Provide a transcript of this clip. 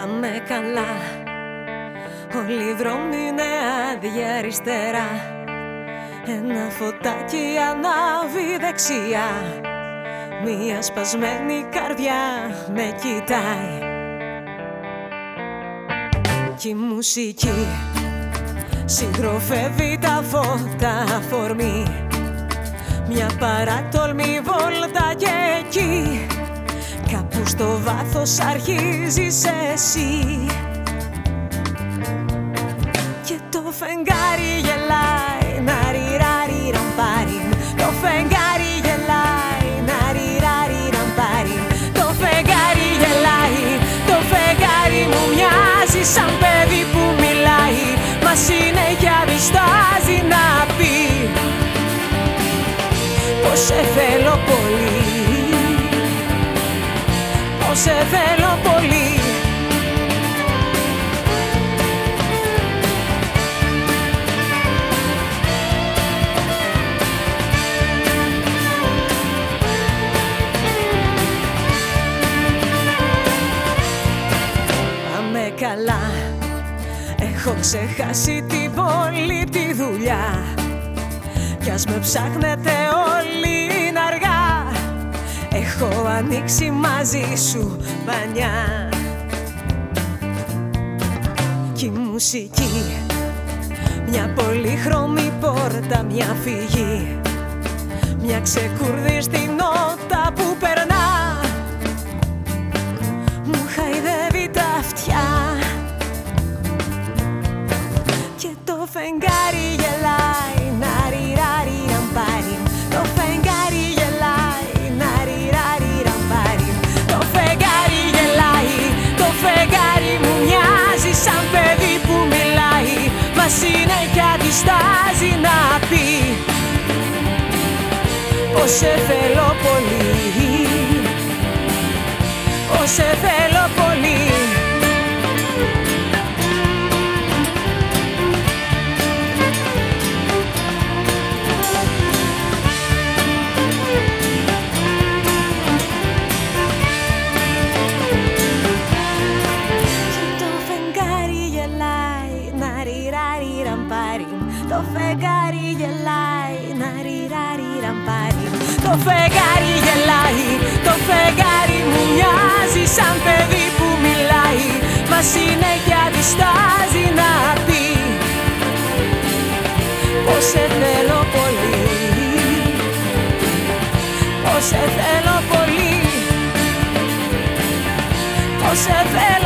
Πάμε καλά. Όλοι οι δρόμοι είναι άδεια αριστερά. Ένα φωτάκι ανάβει δεξιά. Μία σπασμένη καρδιά με κοιτάει. Κι η μουσική συντροφεύει τα φώτα φορμή Μια παράτολμη βόλτα και εκεί. Κάπου στο βάθος αρχίζεις εσύ. Και το φεγγάρι γελάει να ριράρι ραμπάρι. Το φεγγάρι γελάει να ριράρι ραμπάρι. Το φεγγάρι γελάει, το φεγγάρι μου μοιάζει σαν παιδί που μιλάει. Μα συνέχεια διστάζει να πει Πως σε θέλω πολύ σε θέλω πολύ. Πάμε καλά. Έχω ξεχάσει την πόλη τη δουλειά. Κι ας με ψάχνετε όλοι. είναι αργά Έχω ανοίξει μαζί σου πανιά. Κι η μουσική Μια πολύχρωμη πόρτα, μια φυγή. Μια ξεκούρδη στην νότα που περνά. Μου χαϊδεύει τα αυτιά. Και το φεγγάρι γελάει συνέχεια διστάζει να πει Πως σε θέλω πολύ Πως σε θέλω Το φεγγάρι γελάει Να ριράρι ραμπάρι. Το φεγγάρι γελάει Το φεγγάρι μου μοιάζει Σαν παιδί που μιλάει. Μα συνέχεια διστάζει να πει πω σε θέλω πολύ Πω σε θέλω πολύ Πω σε θέλω